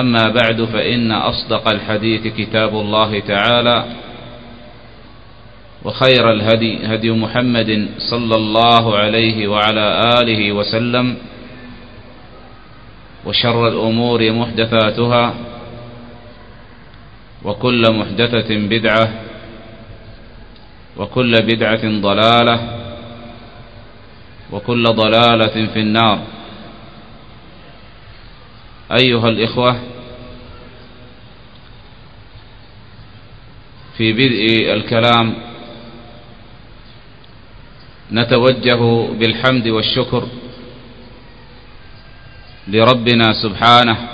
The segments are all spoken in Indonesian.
أما بعد فإن أصدق الحديث كتاب الله تعالى وخير الهدي هدي محمد صلى الله عليه وعلى آله وسلم وشر الأمور محدثاتها وكل محدثة بدعة وكل بدعة ضلالة وكل ضلالة في النار أيها الإخوة في بدء الكلام نتوجه بالحمد والشكر لربنا سبحانه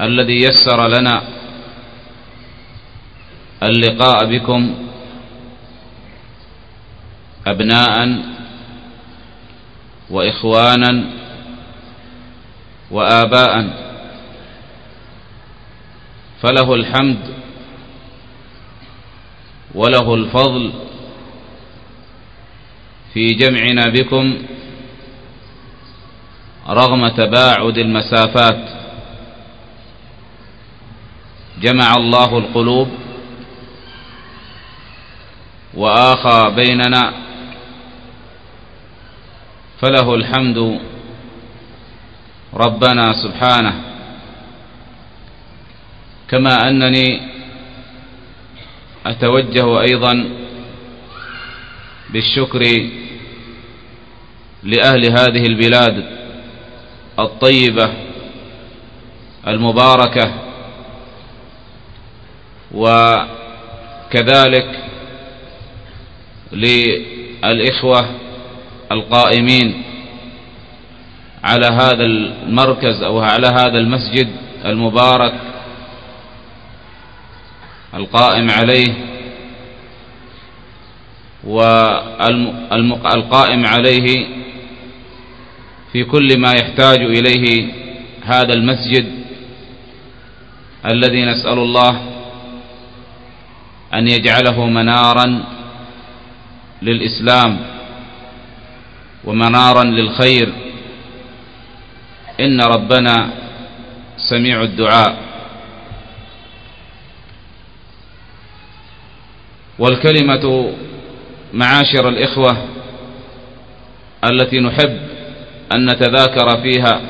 الذي يسر لنا اللقاء بكم أبناء وإخوانا وآباء. فله الحمد وله الفضل في جمعنا بكم رغم تباعد المسافات. جمع الله القلوب وآخى بيننا. فله الحمد ربنا سبحانه كما أنني أتوجه أيضا بالشكر لأهل هذه البلاد الطيبة المباركة وكذلك للإخوة القائمين. على هذا المركز أو على هذا المسجد المبارك القائم عليه والقائم عليه في كل ما يحتاج إليه هذا المسجد الذي نسأل الله أن يجعله منارا للإسلام ومنارا للخير إن ربنا سميع الدعاء. والكلمة معاشر الإخوة التي نحب أن نتذاكر فيها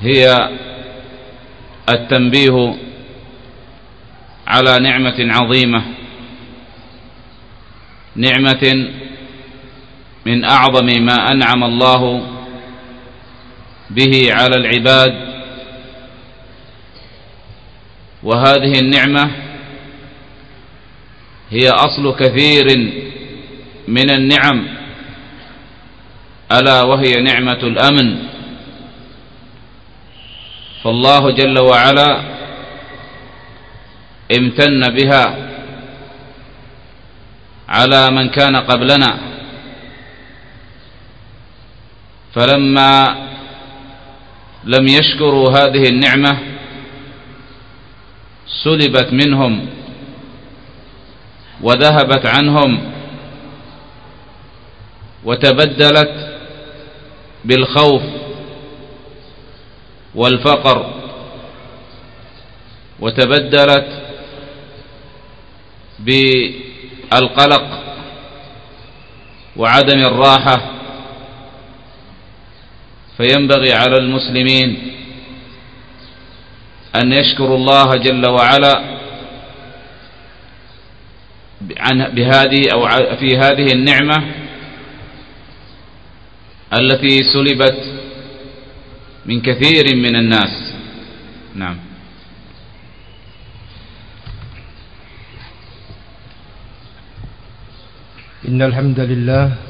هي التنبيه على نعمة عظيمة نعمة من أعظم ما أنعم الله به على العباد. وهذه النعمة هي أصل كثير من النعم ألا وهي نعمة الأمن. فالله جل وعلا امتن بها على من كان قبلنا. فلما لم يشكروا هذه النعمة سلبت منهم وذهبت عنهم وتبدلت بالخوف والفقر وتبدلت بالقلق وعدم الراحة فينبغي على المسلمين أن يشكروا الله جل وعلا بهذه أو في هذه النعمة التي سلبت من كثير من الناس. نعم. إن الحمد لله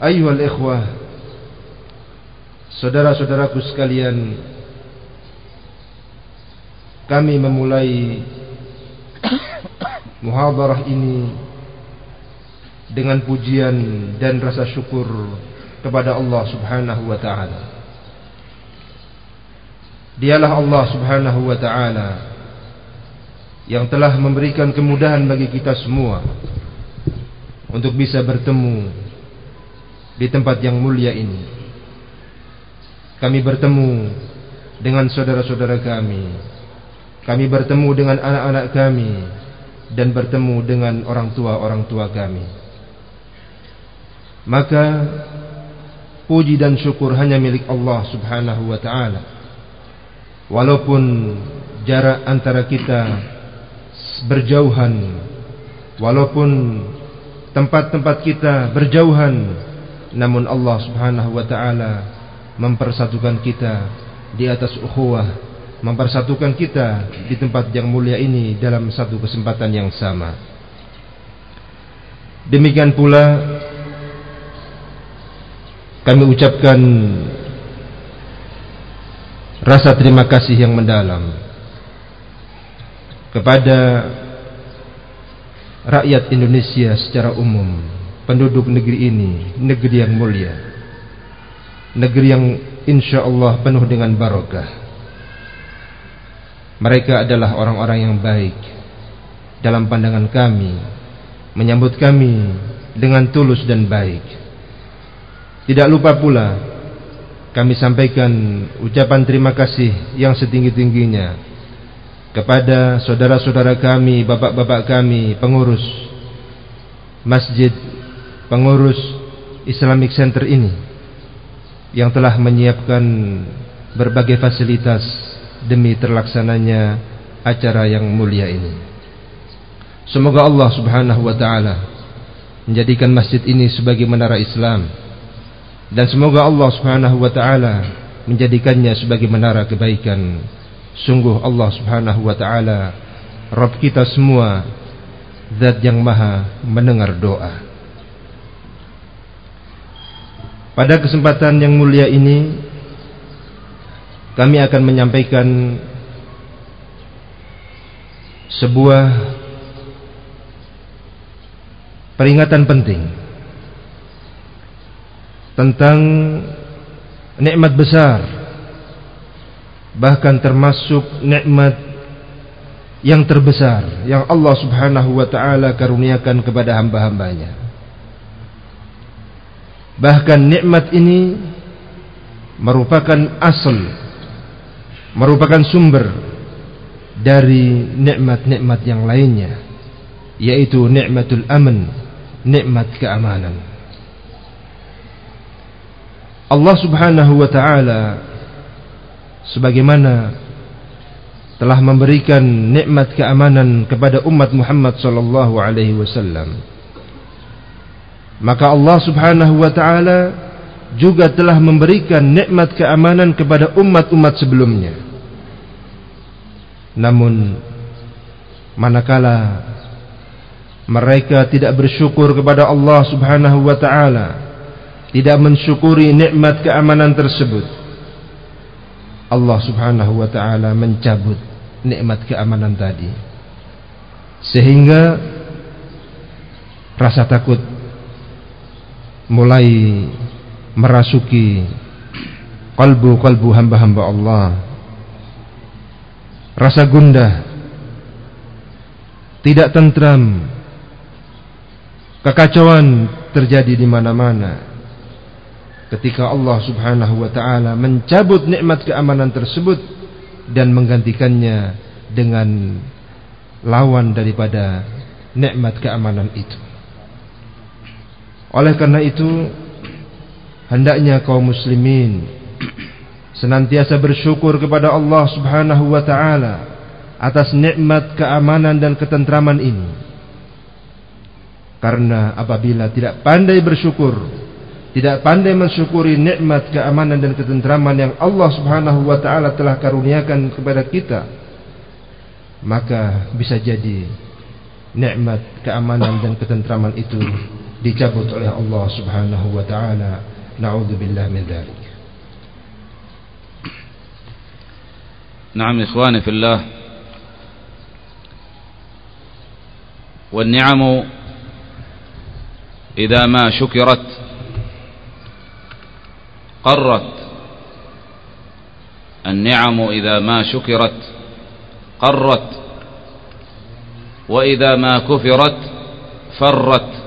Ayuhal ikhwah Saudara-saudaraku sekalian Kami memulai Muhabarah ini Dengan pujian dan rasa syukur Kepada Allah subhanahu wa ta'ala. Dialah Allah subhanahu wa ta'ala Yang telah memberikan kemudahan bagi kita semua Untuk bisa bertemu di tempat yang mulia ini kami bertemu dengan saudara-saudara kami. Kami bertemu dengan anak-anak kami dan bertemu dengan orang tua-orang tua kami. Maka puji dan syukur hanya milik Allah Subhanahu wa taala. Walaupun jarak antara kita berjauhan, walaupun tempat-tempat kita berjauhan, namun Allah Subhanahu wa taala mempersatukan kita di atas ukhuwah, mempersatukan kita di tempat yang mulia ini dalam satu kesempatan yang sama. Demikian pula kami ucapkan rasa terima kasih yang mendalam kepada rakyat Indonesia secara umum, penduduk negeri ini, negeri yang mulia negeri yang insya Allah penuh dengan barokah. Mereka adalah orang-orang yang baik dalam pandangan kami, menyambut kami dengan tulus dan baik. Tidak lupa pula kami sampaikan ucapan terima kasih yang setinggi-tingginya kepada saudara-saudara kami, bapak-bapak kami, pengurus masjid, pengurus Islamic Center ini yang telah menyiapkan berbagai fasilitas demi terlaksananya acara yang mulia ini. Semoga Allah Subhanahu wa taala menjadikan masjid ini sebagai menara Islam dan semoga Allah Subhanahu wa taala menjadikannya sebagai menara kebaikan. Sungguh Allah Subhanahu wa taala Rabb kita semua Zat yang maha mendengar doa Pada kesempatan yang mulia ini Kami akan menyampaikan Sebuah Peringatan penting Tentang Nikmat besar Bahkan termasuk nikmat yang terbesar yang Allah Subhanahu wa taala karuniakan kepada hamba-hambanya. Bahkan nikmat ini merupakan asal merupakan sumber dari nikmat-nikmat yang lainnya yaitu nikmatul aman, nikmat keamanan. Allah Subhanahu wa taala sebagaimana telah memberikan nikmat keamanan kepada umat Muhammad sallallahu alaihi wasallam. Maka Allah Subhanahu wa taala juga telah memberikan nikmat keamanan kepada umat-umat sebelumnya. Namun manakala mereka tidak bersyukur kepada Allah Subhanahu wa taala, tidak mensyukuri nikmat keamanan tersebut, Allah Subhanahu wa taala mencabut nikmat keamanan tadi sehingga rasa takut mulai merasuki kalbu-kalbu hamba-hamba Allah rasa gundah tidak tentram kekacauan terjadi di mana-mana ketika Allah Subhanahu wa taala mencabut nikmat keamanan tersebut dan menggantikannya dengan lawan daripada nikmat keamanan itu. Oleh karena itu hendaknya kaum muslimin senantiasa bersyukur kepada Allah Subhanahu wa taala atas nikmat keamanan dan ketentraman ini. Karena apabila tidak pandai bersyukur tidak pandai mensyukuri nikmat keamanan dan ketentraman yang Allah Subhanahu wa taala telah karuniakan kepada kita maka bisa jadi nikmat keamanan dan ketentraman itu dicabut oleh Allah Subhanahu wa taala. Naudzubillah min dzalik نعم إخواني في الله والنعم إذا ما شكرت قرت النعم إذا ما شكرت قرت وإذا ما كفرت فرت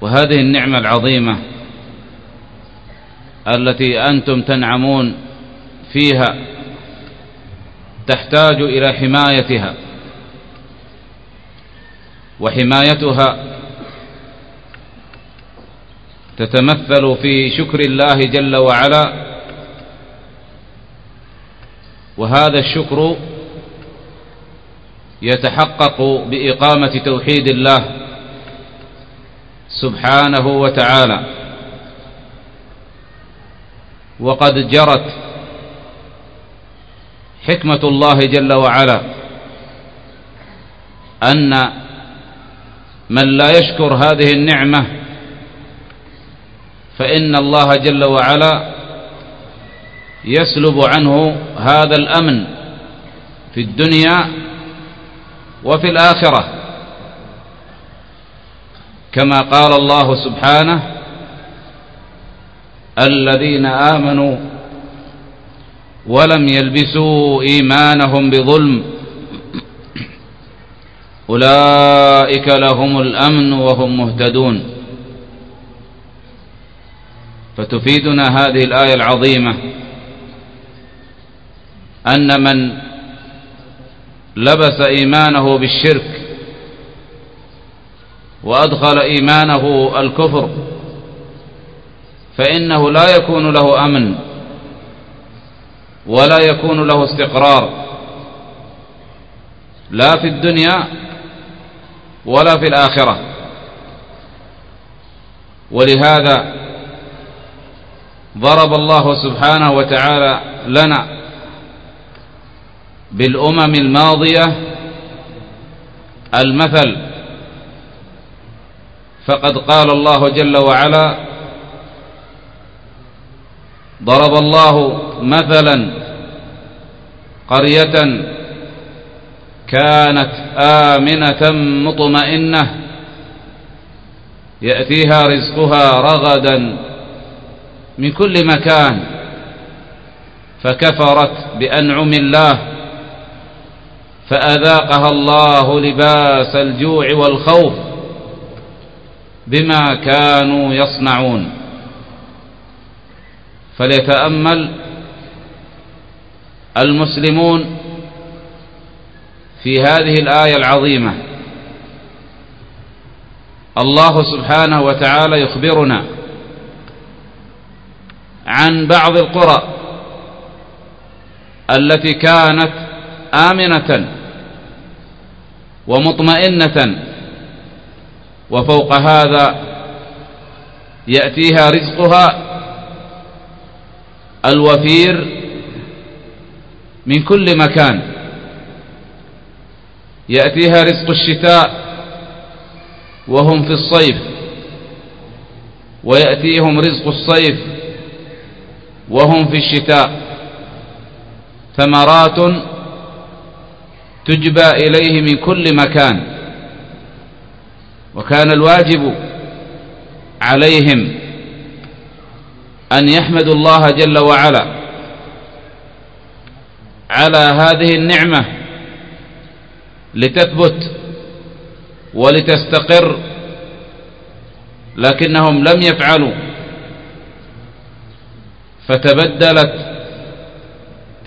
وهذه النعمة العظيمة التي أنتم تنعمون فيها تحتاج إلى حمايتها. وحمايتها تتمثل في شكر الله جل وعلا. وهذا الشكر يتحقق بإقامة توحيد الله. سبحانه وتعالى. وقد جرت حكمة الله جل وعلا أن من لا يشكر هذه النعمة فإن الله جل وعلا يسلب عنه هذا الأمن في الدنيا وفي الآخرة. كما قال الله سبحانه الذين آمنوا ولم يلبسوا إيمانهم بظلم أولئك لهم الأمن وهم مهتدون. فتفيدنا هذه الآية العظيمة أن من لبس إيمانه بالشرك وأدخل إيمانه الكفر فإنه لا يكون له أمن ولا يكون له استقرار لا في الدنيا ولا في الآخرة. ولهذا ضرب الله سبحانه وتعالى لنا بالأمم الماضية المثل فقد قال الله جل وعلا ضرب الله مثلا قرية كانت آمنة مطمئنة يأتيها رزقها رغدا من كل مكان فكفرت بأنعم الله فأذاقها الله لباس الجوع والخوف بما كانوا يصنعون. فليتأمل المسلمون في هذه الآية العظيمة. الله سبحانه وتعالى يخبرنا عن بعض القرى التي كانت آمنة ومطمئنة وفوق هذا يأتيها رزقها الوفير من كل مكان. يأتيها رزق الشتاء وهم في الصيف ويأتيهم رزق الصيف وهم في الشتاء. ثمرات تجبى إليه من كل مكان. وكان الواجب عليهم أن يحمدوا الله جل وعلا على هذه النعمة لتثبت ولتستقر لكنهم لم يفعلوا فتبدلت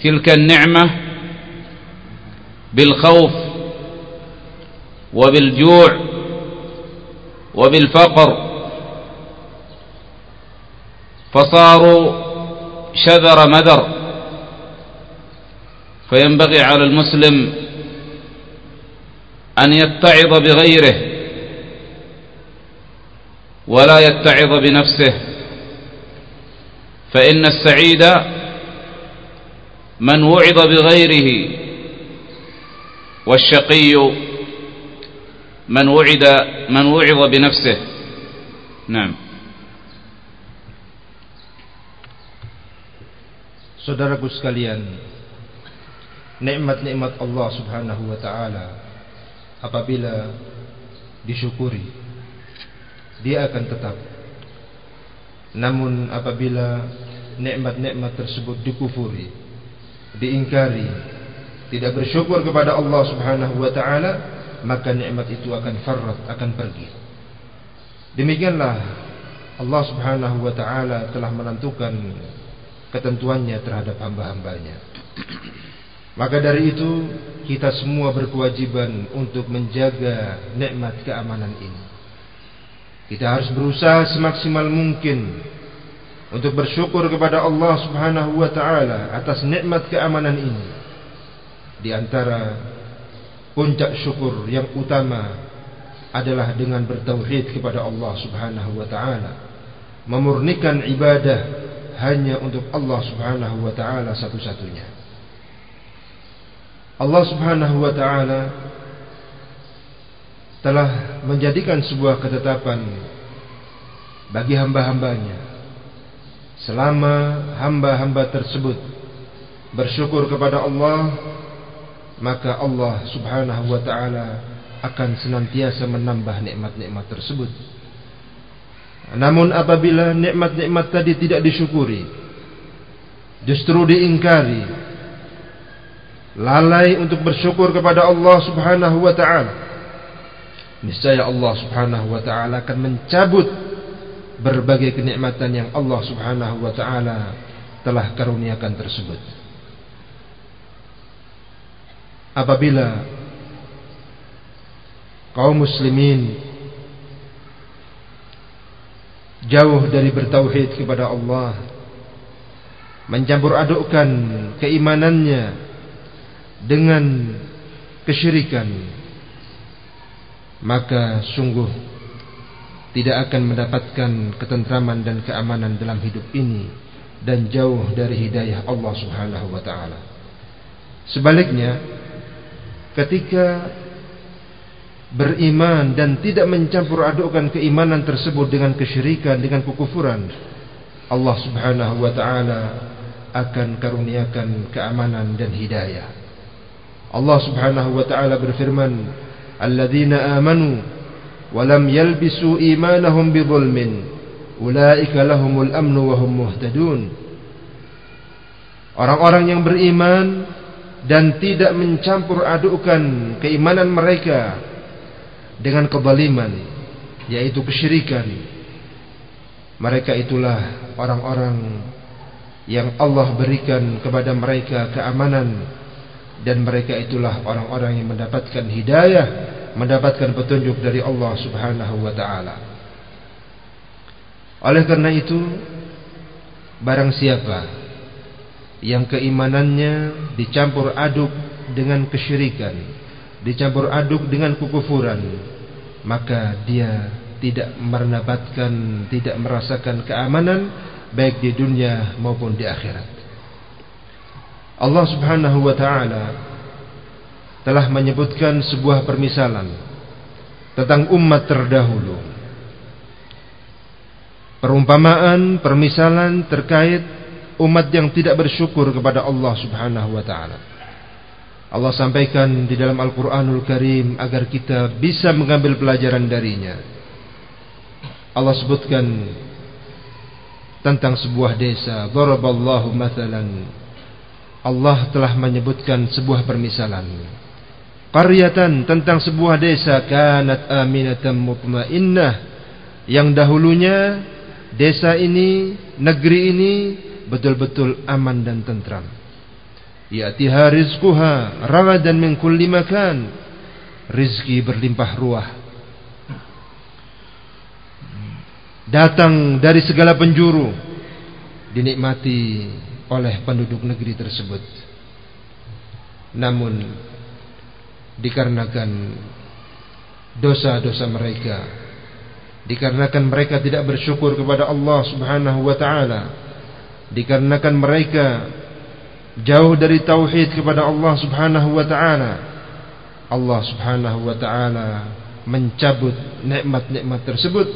تلك النعمة بالخوف وبالجوع وبالفقر فصاروا شذر مذر فينبغي على المسلم أن يتعظ بغيره ولا يتعظ بنفسه. فإن السعيد من وعظ بغيره والشقي من وعد من وعظ بنفسه نعم Saudaraku sekalian, nikmat-nikmat Allah Subhanahu wa taala apabila disyukuri dia akan tetap. Namun apabila nikmat-nikmat tersebut dikufuri, diingkari, tidak bersyukur kepada Allah Subhanahu wa taala, maka nikmat itu akan farrat, akan pergi. Demikianlah Allah Subhanahu wa taala telah menentukan ketentuannya terhadap hamba-hambanya. Maka dari itu kita semua berkewajiban untuk menjaga nikmat keamanan ini. Kita harus berusaha semaksimal mungkin untuk bersyukur kepada Allah Subhanahu wa taala atas nikmat keamanan ini. Di antara puncak syukur yang utama adalah dengan bertauhid kepada Allah Subhanahu wa taala. Memurnikan ibadah hanya untuk Allah Subhanahu wa taala satu-satunya. Allah Subhanahu wa taala telah menjadikan sebuah ketetapan bagi hamba-hambanya selama hamba-hamba tersebut bersyukur kepada Allah maka Allah subhanahu wa ta'ala akan senantiasa menambah nikmat-nikmat tersebut namun apabila nikmat-nikmat tadi tidak disyukuri justru diingkari lalai untuk bersyukur kepada Allah subhanahu wa ta'ala niscaya Allah Subhanahu wa taala akan mencabut berbagai kenikmatan yang Allah Subhanahu wa taala telah karuniakan tersebut. Apabila kaum muslimin jauh dari bertauhid kepada Allah mencampur adukkan keimanannya dengan kesyirikan maka sungguh tidak akan mendapatkan ketentraman dan keamanan dalam hidup ini dan jauh dari hidayah Allah Subhanahu wa taala. Sebaliknya, ketika beriman dan tidak mencampur adukkan keimanan tersebut dengan kesyirikan, dengan kekufuran, Allah Subhanahu wa taala akan karuniakan keamanan dan hidayah. Allah Subhanahu wa taala berfirman, "Alladzina amanu wa lam yalbisu imanahum bidzulmin, ulaika lahumul amnu wa hum muhtadun." Orang-orang yang beriman dan tidak mencampur adukkan keimanan mereka dengan kezaliman yaitu kesyirikan. Mereka itulah orang-orang yang Allah berikan kepada mereka keamanan dan mereka itulah orang-orang yang mendapatkan hidayah mendapatkan petunjuk dari Allah Subhanahu wa taala. Oleh karena itu barang siapa yang keimanannya dicampur aduk dengan kesyirikan, dicampur aduk dengan kekufuran, maka dia tidak mendapatkan, tidak merasakan keamanan baik di dunia maupun di akhirat. Allah Subhanahu wa taala telah menyebutkan sebuah permisalan tentang umat terdahulu. Perumpamaan, permisalan terkait umat yang tidak bersyukur kepada Allah Subhanahu wa taala. Allah sampaikan di dalam Al-Qur'anul Karim agar kita bisa mengambil pelajaran darinya. Allah sebutkan tentang sebuah desa, daraballahu mathalan. Allah telah menyebutkan sebuah permisalan. Qaryatan tentang sebuah desa kanat aminatan mutmainnah yang dahulunya desa ini, negeri ini betul-betul aman dan tentram. Ya'tiha rizquha ragadan min kulli makan. Rizki berlimpah ruah. Datang dari segala penjuru. Dinikmati oleh penduduk negeri tersebut. Namun dikarenakan dosa-dosa mereka dikarenakan mereka tidak bersyukur kepada Allah Subhanahu wa taala dikarenakan mereka jauh dari tauhid kepada Allah Subhanahu wa taala. Allah Subhanahu wa taala mencabut nikmat-nikmat tersebut.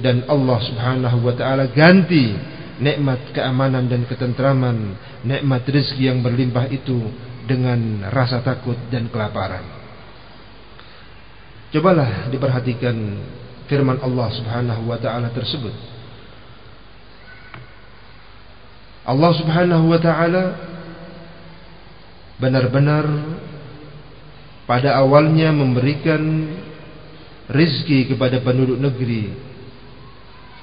Dan Allah Subhanahu wa taala ganti nikmat keamanan dan ketentraman nikmat rezeki yang berlimpah itu dengan rasa takut dan kelaparan. Cobalah diperhatikan firman Allah Subhanahu wa taala tersebut Allah Subhanahu wa taala benar-benar pada awalnya memberikan rizki kepada penduduk negeri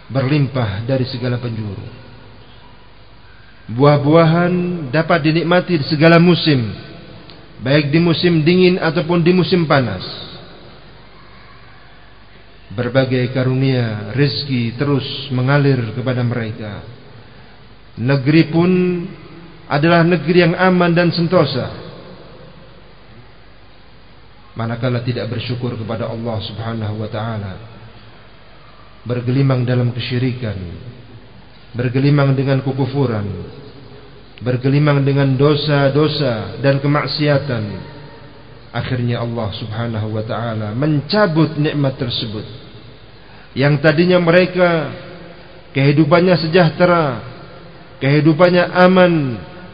berlimpah dari segala penjuru. Buah-buahan dapat dinikmati di segala musim, baik di musim dingin ataupun di musim panas. Berbagai karunia rizki terus mengalir kepada mereka Negeri pun adalah negeri yang aman dan sentosa. Manakala tidak bersyukur kepada Allah Subhanahu wa taala, bergelimang dalam kesyirikan, bergelimang dengan kekufuran, bergelimang dengan dosa-dosa dan kemaksiatan, akhirnya Allah Subhanahu wa taala mencabut nikmat tersebut. Yang tadinya mereka kehidupannya sejahtera, kehidupannya aman,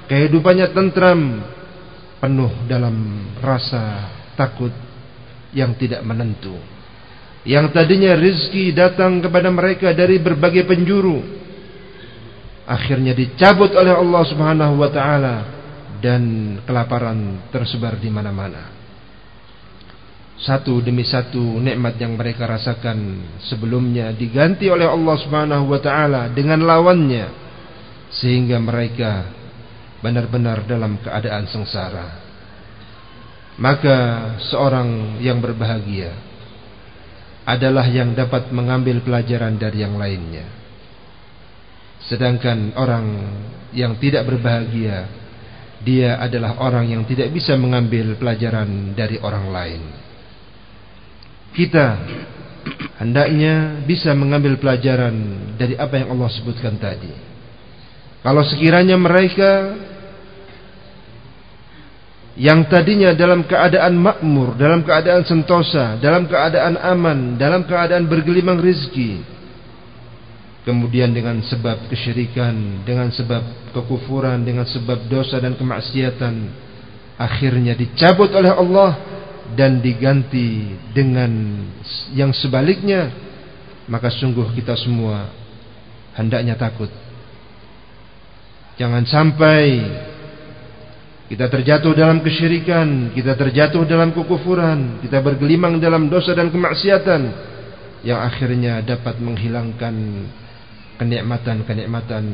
kehidupannya tentram, penuh dalam rasa takut yang tidak menentu. Yang tadinya rizki datang kepada mereka dari berbagai penjuru, akhirnya dicabut oleh Allah Subhanahu wa taala dan kelaparan tersebar di mana-mana. Satu demi satu nikmat yang mereka rasakan sebelumnya diganti oleh Allah Subhanahu wa taala dengan lawannya sehingga mereka benar-benar dalam keadaan sengsara. Maka seorang yang berbahagia adalah yang dapat mengambil pelajaran dari yang lainnya. Sedangkan orang yang tidak berbahagia Dia adalah orang yang tidak bisa mengambil pelajaran dari orang lain Kita Hendaknya bisa mengambil pelajaran Dari apa yang Allah sebutkan tadi Kalau sekiranya mereka Yang tadinya dalam keadaan makmur Dalam keadaan sentosa Dalam keadaan aman Dalam keadaan bergelimang rizki Kemudian dengan sebab kesyirikan Dengan sebab kekufuran Dengan sebab dosa dan kemaksiatan Akhirnya dicabut oleh Allah Dan diganti dengan yang sebaliknya Maka sungguh kita semua Hendaknya takut Jangan sampai Kita terjatuh dalam kesyirikan Kita terjatuh dalam kekufuran Kita bergelimang dalam dosa dan kemaksiatan Yang akhirnya dapat menghilangkan kenikmatan-kenikmatan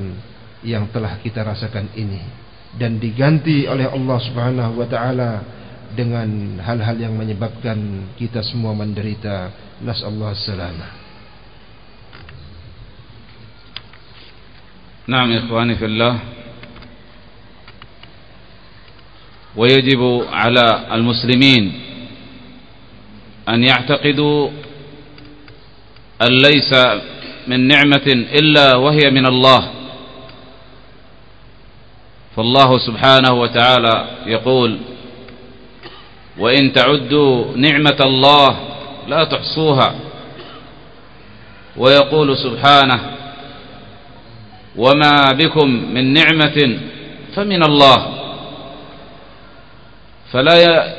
yang telah kita rasakan ini. Dan diganti oleh Allah Subhanahu wa taala dengan hal-hal yang menyebabkan kita semua menderita. Nasallahu salamah نعم إخواني في الله. ويجب على المسلمين أن يعتقدوا أن ليس من نعمة إلا وهي من الله. فالله سبحانه وتعالى يقول وإن تعدوا نعمة الله لا تحصوها. ويقول سبحانه وما بكم من نعمة فمن الله فلا ي...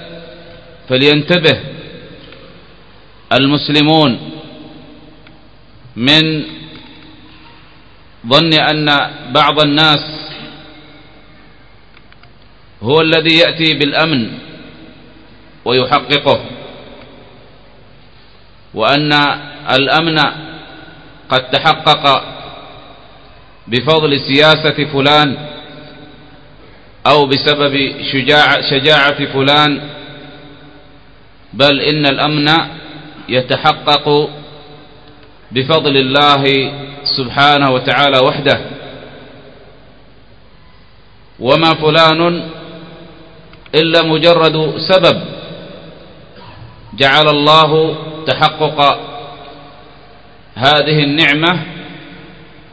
فلينتبه المسلمون من ظن أن بعض الناس هو الذي يأتي بالأمن ويحققه وأن الأمن قد تحقق بفضل سياسة فلان أو بسبب شجاعة, شجاعة فلان بل إن الأمن يتحقق بفضل الله سبحانه وتعالى وحده. وما فلان إلا مجرد سبب جعل الله تحقق هذه النعمة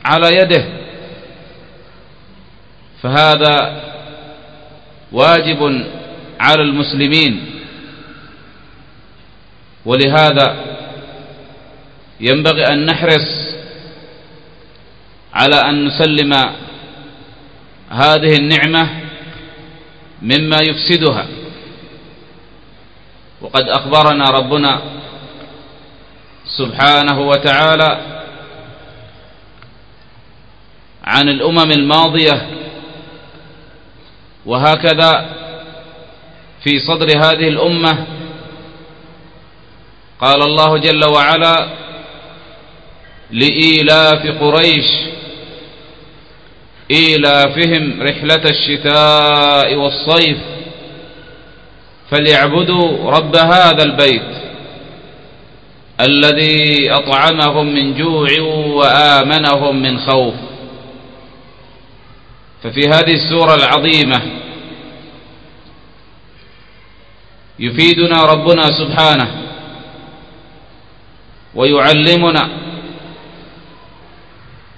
على يده. فهذا واجب على المسلمين. ولهذا ينبغي أن نحرص على أن نسلم هذه النعمة مما يفسدها. وقد أخبرنا ربنا سبحانه وتعالى عن الأمم الماضية وهكذا في صدر هذه الأمة قال الله جل وعلا لإيلاف قريش إيلافهم رحلة الشتاء والصيف فليعبدوا رب هذا البيت الذي أطعمهم من جوع وآمنهم من خوف ففي هذه السورة العظيمة يفيدنا ربنا سبحانه ويعلمنا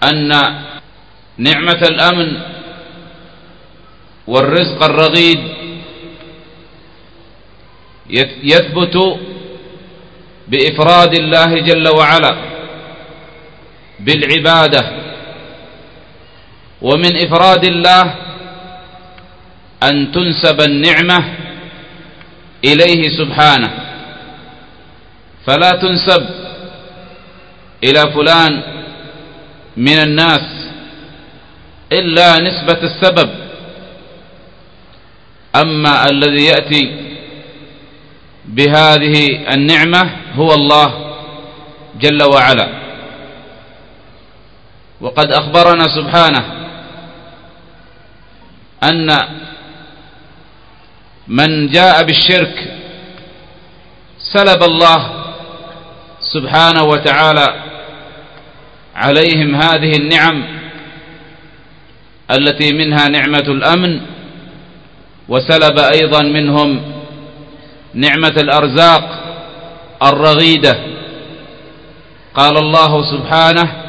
أن نعمة الأمن والرزق الرغيد يثبت بإفراد الله جل وعلا بالعبادة ومن إفراد الله أن تنسب النعمة إليه سبحانه. فلا تنسب إلى فلان من الناس إلا نسبة السبب. أما الذي يأتي بهذه النعمة هو الله جل وعلا. وقد أخبرنا سبحانه أن من جاء بالشرك سلب الله سبحانه وتعالى عليهم هذه النعم التي منها نعمة الأمن وسلب أيضا منهم نعمة الأرزاق الرغيدة. قال الله سبحانه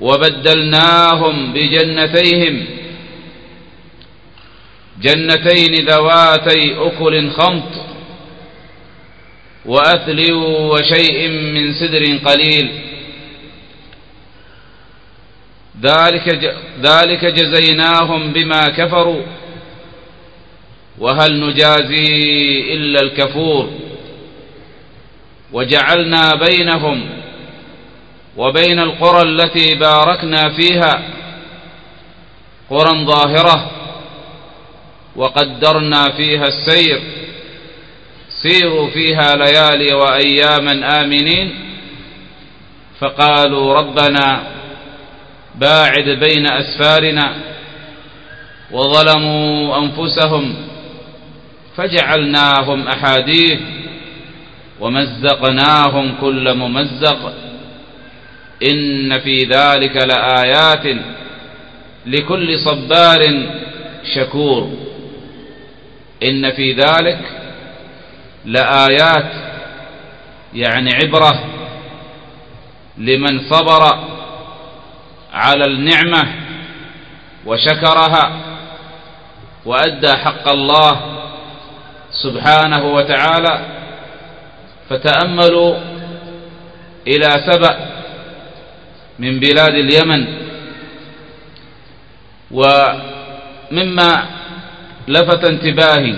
وبدلناهم بجنتيهم. جنتين ذواتي أكل خمط وأثل وشيء من سدر قليل. ذلك ذلك جزيناهم بما كفروا. وهل نجازي إلا الكفور. وجعلنا بينهم وبين القرى التي باركنا فيها قرى ظاهرة وقدرنا فيها السير سيروا فيها ليالي وأياما آمنين. فقالوا ربنا باعد بين أسفارنا وظلموا أنفسهم فجعلناهم أحاديث ومزقناهم كل ممزق. إن في ذلك لآيات لكل صبار شكور. إن في ذلك لآيات يعني عبرة لمن صبر على النعمة وشكرها وأدى حق الله سبحانه وتعالى فتأملوا إلى سبأ من بلاد اليمن. ومما لفت انتباهي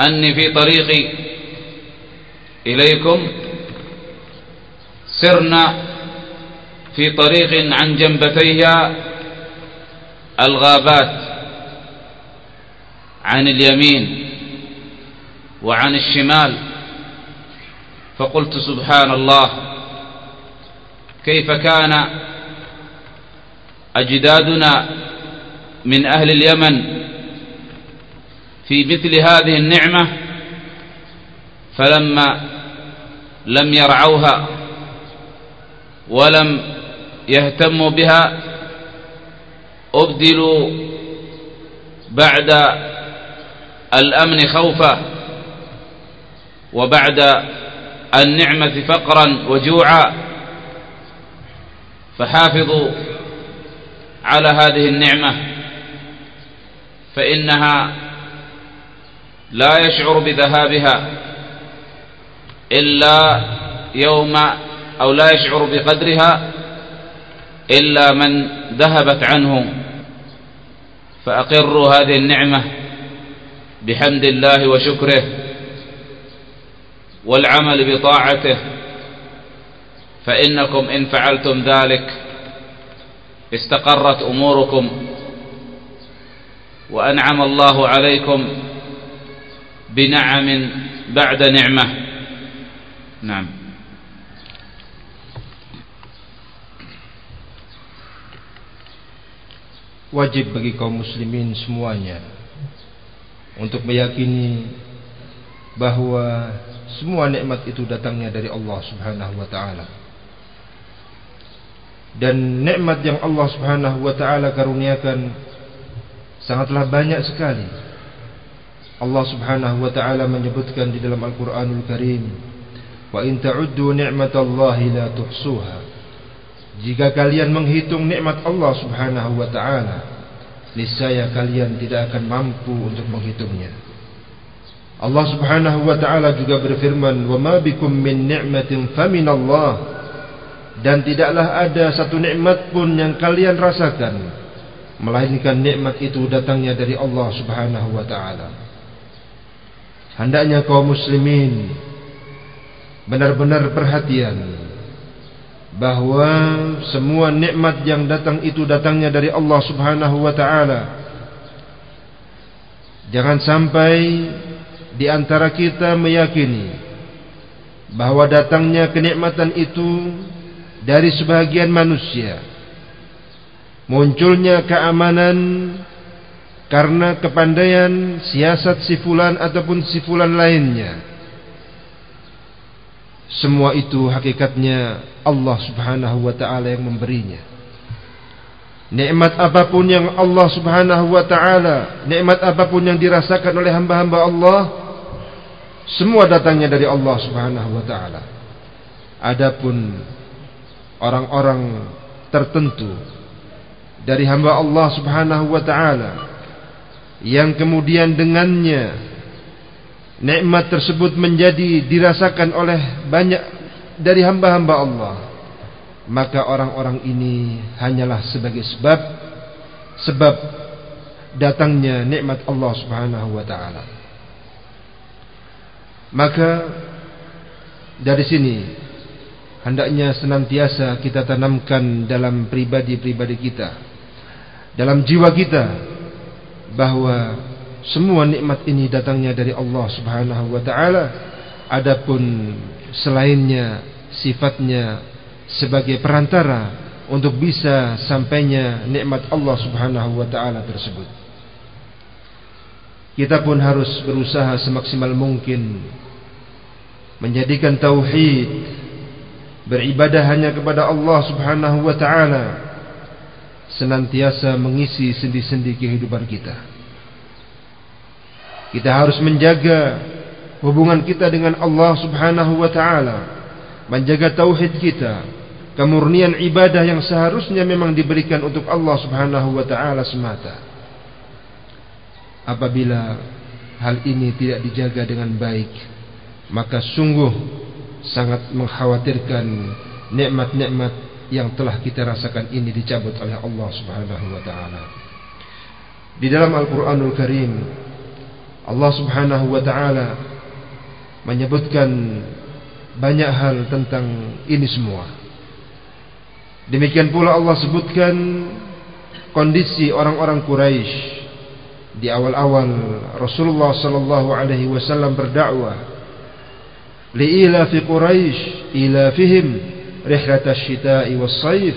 أني في طريقي إليكم سرنا في طريق عن جنبتيها الغابات عن اليمين وعن الشمال. فقلت سبحان الله. كيف كان أجدادنا من أهل اليمن في مثل هذه النعمة فلما لم يرعوها ولم يهتموا بها أبدلوا بعد الأمن خوفا وبعد النعمة فقرا وجوعا فحافظوا على هذه النعمة فإنها لا يشعر بذهابها إلا يوم أو لا يشعر بقدرها إلا من ذهبت عنه. فأقروا هذه النعمة بحمد الله وشكره والعمل بطاعته فإنكم إن فعلتم ذلك استقرت أموركم وأنعم الله عليكم بنعم بعد نعمة نعم wajib bagi kaum muslimin semuanya untuk meyakini bahwa semua nikmat itu datangnya dari Allah Subhanahu wa taala. Dan nikmat yang Allah Subhanahu wa taala karuniakan sangatlah banyak sekali. Allah Subhanahu wa taala menyebutkan di dalam Al-Qur'anul Karim, "Wa in ta'uddu ni'matallahi la tuhsuha." Jika kalian menghitung nikmat Allah Subhanahu wa taala, niscaya kalian tidak akan mampu untuk menghitungnya. Allah Subhanahu wa taala juga berfirman, "Wa ma bikum min ni'matin faminallah." Dan tidaklah ada satu nikmat pun yang kalian rasakan melainkan nikmat itu datangnya dari Allah Subhanahu wa taala. Hendaknya kaum muslimin benar-benar perhatian bahwa semua nikmat yang datang itu datangnya dari Allah Subhanahu wa taala. Jangan sampai di antara kita meyakini bahwa datangnya kenikmatan itu dari sebagian manusia. Munculnya keamanan karena kepandaian siasat si fulan ataupun si fulan lainnya. Semua itu hakikatnya Allah subhanahu wa ta'ala yang memberinya. Nikmat apa pun yang Allah subhanahu wa ta'ala Nikmat apa pun yang dirasakan oleh hamba-hamba Allah Semua datangnya dari Allah subhanahu wa ta'ala. Adapun Orang-orang tertentu Dari hamba Allah subhanahu wa ta'ala Yang kemudian dengannya nikmat tersebut menjadi dirasakan oleh banyak dari hamba-hamba Allah maka orang-orang ini hanyalah sebagai sebab sebab datangnya nikmat Allah Subhanahu wa taala. Maka dari sini hendaknya senantiasa kita tanamkan dalam pribadi-pribadi kita dalam jiwa kita bahwa semua nikmat ini datangnya dari Allah Subhanahu wa taala. Adapun selainnya sifatnya sebagai perantara untuk bisa sampainya nikmat Allah Subhanahu wa taala tersebut. Kita pun harus berusaha semaksimal mungkin menjadikan tauhid beribadah hanya kepada Allah Subhanahu wa taala senantiasa mengisi sendi-sendi kehidupan kita. Kita harus menjaga hubungan kita dengan Allah Subhanahu wa taala, menjaga tauhid kita, kemurnian ibadah yang seharusnya memang diberikan untuk Allah Subhanahu wa taala semata. Apabila hal ini tidak dijaga dengan baik, maka sungguh sangat mengkhawatirkan nikmat-nikmat yang telah kita rasakan ini dicabut oleh Allah Subhanahu wa taala. Di dalam Al-Qur'anul Karim Allah Subhanahu wa taala menyebutkan banyak hal tentang ini semua. Demikian pula Allah sebutkan kondisi orang-orang Quraisy di awal-awal Rasulullah sallallahu alaihi wasallam berdakwah fi Quraisy ilafihim rihlat asy-syita'i was-sayf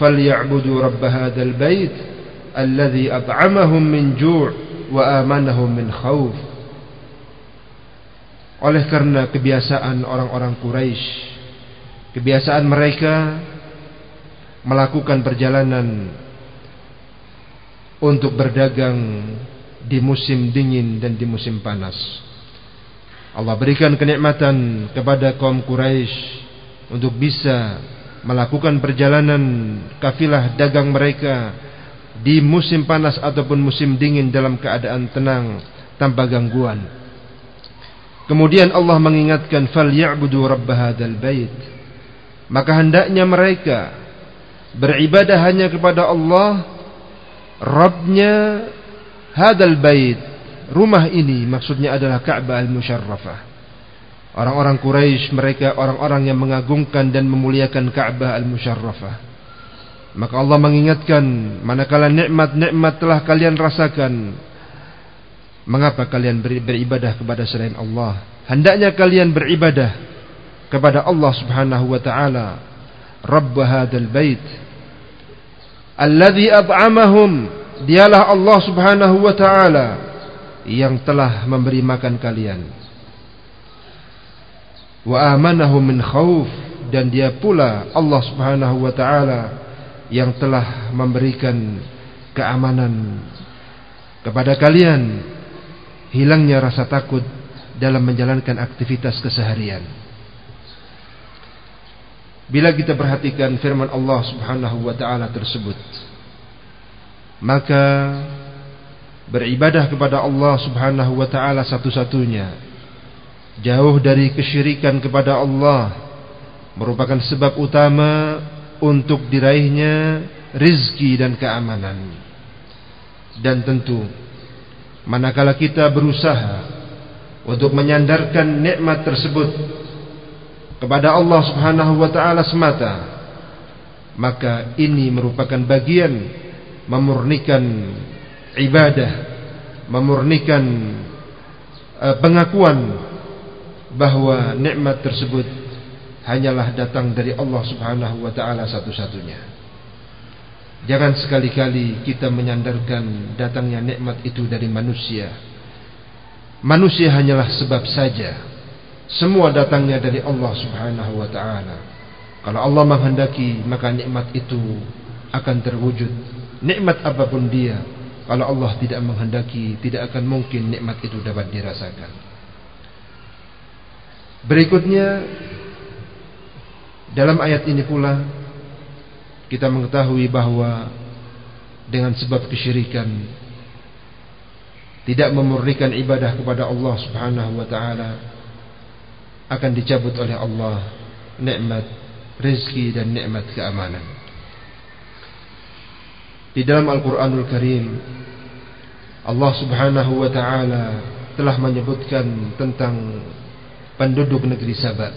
falyabudu rabb hadzal bait alladhi at'amahum min ju' wa amanahum min oleh karena kebiasaan orang-orang Quraisy kebiasaan mereka melakukan perjalanan untuk berdagang di musim dingin dan di musim panas Allah berikan kenikmatan kepada kaum Quraisy untuk bisa melakukan perjalanan kafilah dagang mereka di musim panas ataupun musim dingin dalam keadaan tenang tanpa gangguan. Kemudian Allah mengingatkan fal ya'budu rabb hadzal bait. Maka hendaknya mereka beribadah hanya kepada Allah Rabbnya hadzal bait. Rumah ini maksudnya adalah Ka'bah al-Musyarrafah. Orang-orang Quraisy mereka orang-orang yang mengagungkan dan memuliakan Ka'bah al-Musyarrafah. Maka Allah mengingatkan manakala nikmat-nikmat telah kalian rasakan mengapa kalian beribadah kepada selain Allah hendaknya kalian beribadah kepada Allah Subhanahu wa taala Rabb hadzal bait alladhi at'amahum dialah Allah Subhanahu wa taala yang telah memberi makan kalian. Wa amanahum min khauf dan dia pula Allah Subhanahu wa taala yang telah memberikan keamanan kepada kalian. Hilangnya rasa takut dalam menjalankan aktivitas keseharian. Bila kita perhatikan firman Allah Subhanahu wa taala tersebut maka beribadah kepada Allah Subhanahu wa taala satu-satunya jauh dari kesyirikan kepada Allah merupakan sebab utama untuk diraihnya rizki dan keamanan. Dan tentu manakala kita berusaha untuk menyandarkan nikmat tersebut kepada Allah Subhanahu wa taala semata, maka ini merupakan bagian memurnikan ibadah, memurnikan uh, pengakuan bahwa nikmat tersebut hanyalah datang dari Allah Subhanahu wa taala satu-satunya. Jangan sekali-kali kita menyandarkan datangnya nikmat itu dari manusia. Manusia hanyalah sebab saja. Semua datangnya dari Allah Subhanahu wa taala. Kalau Allah menghendaki, maka nikmat itu akan terwujud. Nikmat apa pun dia, kalau Allah tidak menghendaki, tidak akan mungkin nikmat itu dapat dirasakan. Berikutnya dalam ayat ini pula kita mengetahui bahwa dengan sebab kesyirikan tidak memurnikan ibadah kepada Allah Subhanahu wa taala akan dicabut oleh Allah nikmat rezeki dan nikmat keamanan. Di dalam Al-Qur'anul Karim Allah Subhanahu wa taala telah menyebutkan tentang penduduk negeri Sabah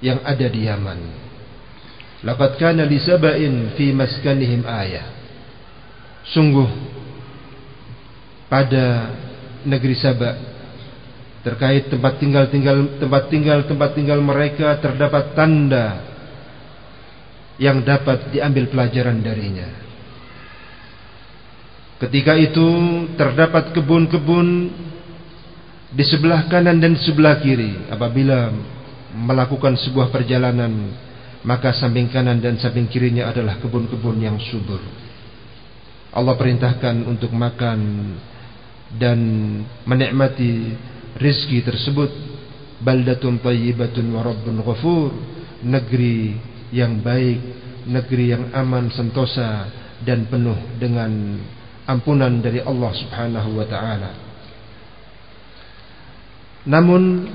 yang ada di Yaman. Laqad kana li saba'in fi maskanihim ayah. Sungguh pada negeri Sabak terkait tempat tinggal tinggal tempat tinggal tempat tinggal mereka terdapat tanda yang dapat diambil pelajaran darinya. Ketika itu terdapat kebun-kebun di sebelah kanan dan sebelah kiri apabila melakukan sebuah perjalanan maka samping kanan dan samping kirinya adalah kebun-kebun yang subur. Allah perintahkan untuk makan dan menikmati rizki tersebut. Baldatun tayyibatun wa rabbun ghafur. Negeri yang baik, negeri yang aman, sentosa dan penuh dengan ampunan dari Allah Subhanahu wa taala. Namun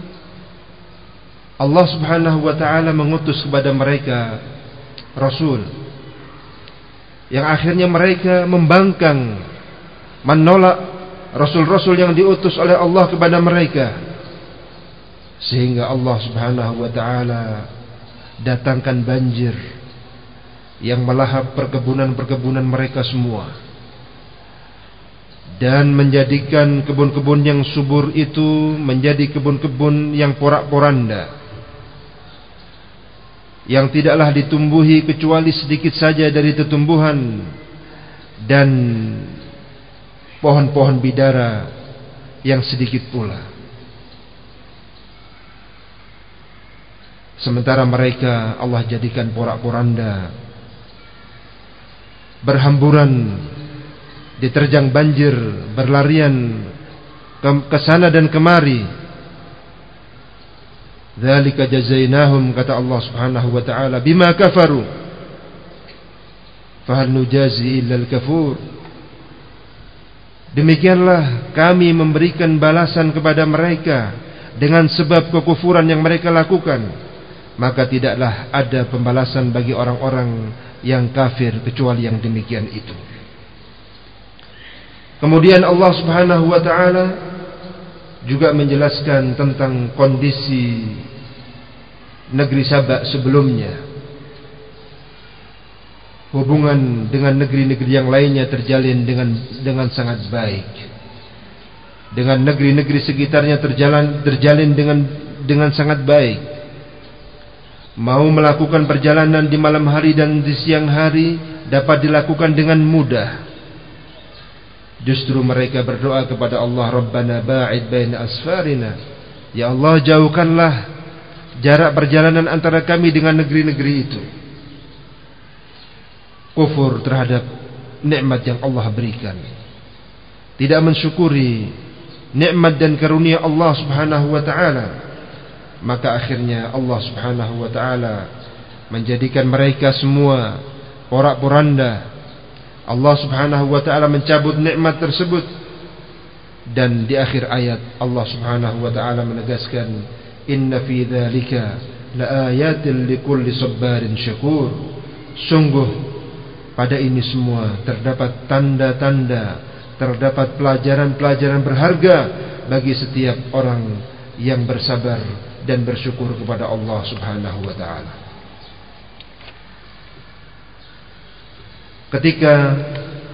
Allah Subhanahu wa taala mengutus kepada mereka rasul yang akhirnya mereka membangkang menolak rasul-rasul yang diutus oleh Allah kepada mereka sehingga Allah Subhanahu wa taala datangkan banjir yang melahap perkebunan-perkebunan mereka semua dan menjadikan kebun-kebun yang subur itu menjadi kebun-kebun yang porak-poranda yang tidaklah ditumbuhi kecuali sedikit saja dari tumbuhan dan pohon-pohon bidara yang sedikit pula. Sementara mereka Allah jadikan porak-poranda berhamburan diterjang banjir berlarian ke sana dan kemari Dzalika jazainahum kata Allah Subhanahu wa taala bima kafaru. Fahal nujazi illa al-kafur. Demikianlah kami memberikan balasan kepada mereka dengan sebab kekufuran yang mereka lakukan. Maka tidaklah ada pembalasan bagi orang-orang yang kafir kecuali yang demikian itu. Kemudian Allah Subhanahu wa taala juga menjelaskan tentang kondisi negeri Sabak sebelumnya. Hubungan dengan negeri-negeri yang lainnya terjalin dengan dengan sangat baik. Dengan negeri-negeri sekitarnya terjalan terjalin dengan dengan sangat baik. Mau melakukan perjalanan di malam hari dan di siang hari dapat dilakukan dengan mudah. Justru mereka berdoa kepada Allah Rabbana ba'id baina asfarina. Ya Allah jauhkanlah Jarak perjalanan antara kami dengan negeri-negeri itu. Kufur terhadap Nikmat yang Allah berikan. Tidak mensyukuri Nikmat dan karunia Allah subhanahu wa ta'ala. Maka akhirnya Allah subhanahu wa ta'ala Menjadikan mereka semua Porak-poranda Allah Subhanahu wa taala mencabut nikmat tersebut. Dan di akhir ayat Allah Subhanahu wa taala menegaskan inna fi dzalika laayatin likulli sabarin syakur. Sungguh pada ini semua terdapat tanda-tanda terdapat pelajaran-pelajaran berharga bagi setiap orang yang bersabar dan bersyukur kepada Allah Subhanahu wa taala ketika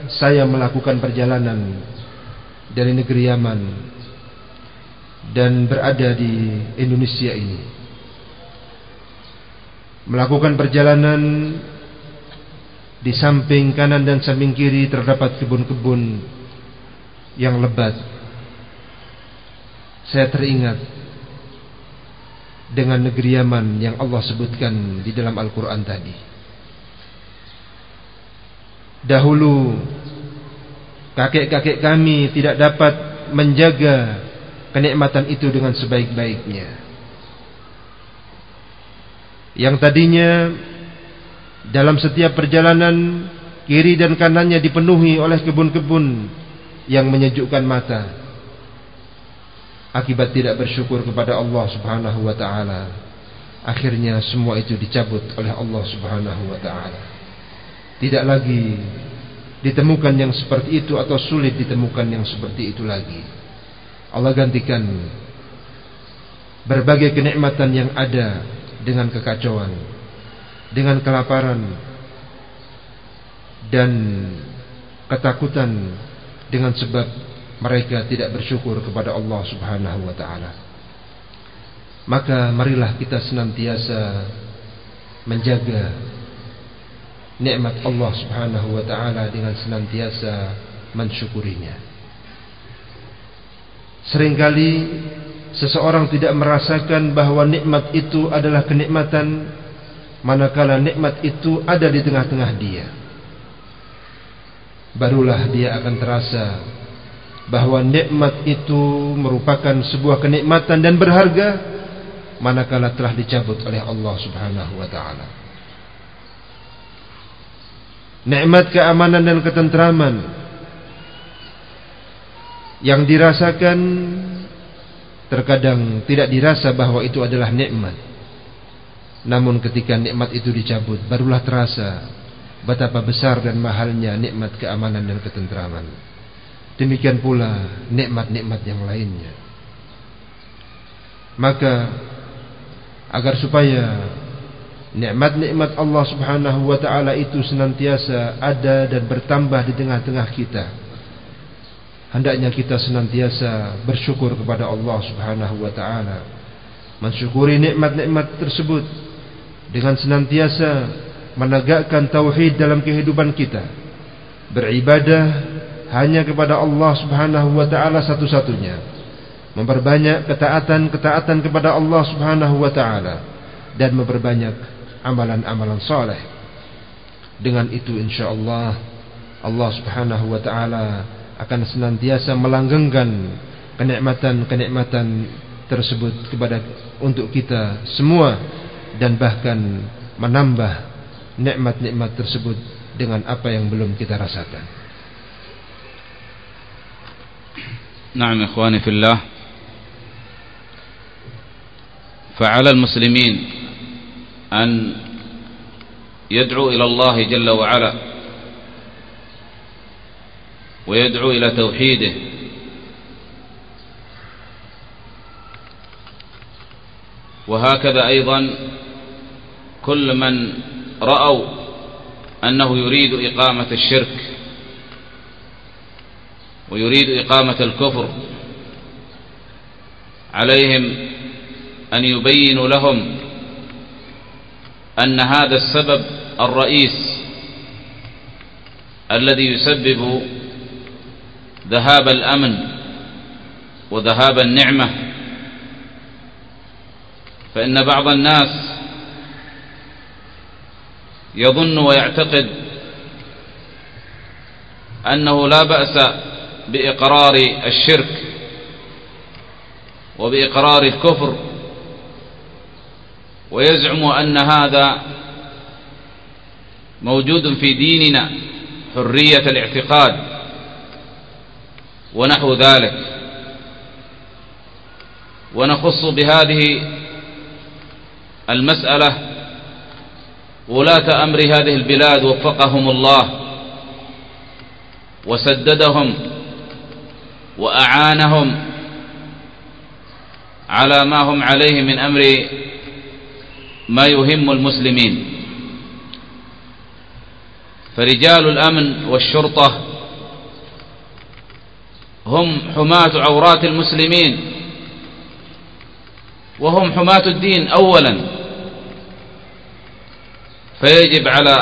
saya melakukan perjalanan dari negeri Yaman dan berada di Indonesia ini melakukan perjalanan di samping kanan dan samping kiri terdapat kebun-kebun yang lebat saya teringat dengan negeri Yaman yang Allah sebutkan di dalam Al-Quran tadi. Dahulu kakek-kakek kami tidak dapat menjaga kenikmatan itu dengan sebaik-baiknya. Yang tadinya dalam setiap perjalanan kiri dan kanannya dipenuhi oleh kebun-kebun yang menyejukkan mata akibat tidak bersyukur kepada Allah Subhanahu wa taala. Akhirnya semua itu dicabut oleh Allah Subhanahu wa taala. Tidak lagi ditemukan yang seperti itu atau sulit ditemukan yang seperti itu lagi. Allah gantikan berbagai kenikmatan yang ada dengan kekacauan, dengan kelaparan dan ketakutan dengan sebab mereka tidak bersyukur kepada Allah Subhanahu wa taala. Maka marilah kita senantiasa menjaga nikmat Allah Subhanahu wa taala dengan senantiasa mensyukurinya. Seringkali seseorang tidak merasakan bahwa nikmat itu adalah kenikmatan manakala nikmat itu ada di tengah-tengah dia. Barulah dia akan terasa bahwa nikmat itu merupakan sebuah kenikmatan dan berharga manakala telah dicabut oleh Allah Subhanahu wa taala. Nikmat keamanan dan ketentraman yang dirasakan terkadang tidak dirasa bahwa itu adalah nikmat. Namun ketika nikmat itu dicabut barulah terasa betapa besar dan mahalnya nikmat keamanan dan ketentraman. Demikian pula nikmat-nikmat yang lainnya. Maka agar supaya nikmat-nikmat Allah Subhanahu wa taala itu senantiasa ada dan bertambah di tengah-tengah kita. Hendaknya kita senantiasa bersyukur kepada Allah Subhanahu wa taala. Mensyukuri nikmat-nikmat tersebut dengan senantiasa menegakkan tauhid dalam kehidupan kita. Beribadah hanya kepada Allah Subhanahu wa taala satu-satunya. Memperbanyak ketaatan-ketaatan kepada Allah Subhanahu wa taala dan memperbanyak amalan-amalan soleh. Dengan itu insya Allah Allah subhanahu wa ta'ala akan senantiasa melanggengkan kenikmatan-kenikmatan tersebut kepada untuk kita semua dan bahkan menambah nikmat-nikmat tersebut dengan apa yang belum kita rasakan. Naam ikhwani fillah. Fa'ala al-muslimin أن يدعو إلى الله جل وعلا ويدعو إلى توحيده. وهكذا أيضا كل من رأوا أنه يريد إقامة الشرك ويريد إقامة الكفر عليهم أن يبينوا لهم أن هذا السبب الرئيس الذي يسبب ذهاب الأمن وذهاب النعمة فإن بعض الناس يظن ويعتقد أنه لا بأس بإقرار الشرك وبإقرار الكفر ويزعم أن هذا موجود في ديننا حرية الاعتقاد ونحو ذلك. ونخص بهذه المسألة ولاة أمر هذه البلاد وفقهم الله وسددهم وأعانهم على ما هم عليه من أمر ما يهم المسلمين. فرجال الأمن والشرطة هم حماة عورات المسلمين. وهم حماة الدين أولا. فيجب على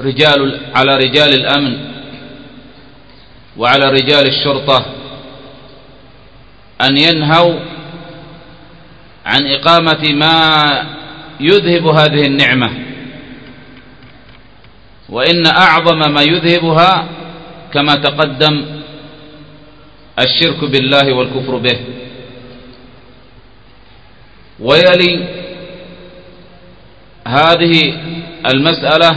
رجال على رجال الأمن وعلى رجال الشرطة أن ينهوا عن إقامة ما يذهب هذه النعمة. وإن أعظم ما يذهبها كما تقدم الشرك بالله والكفر به. ويلي هذه المسألة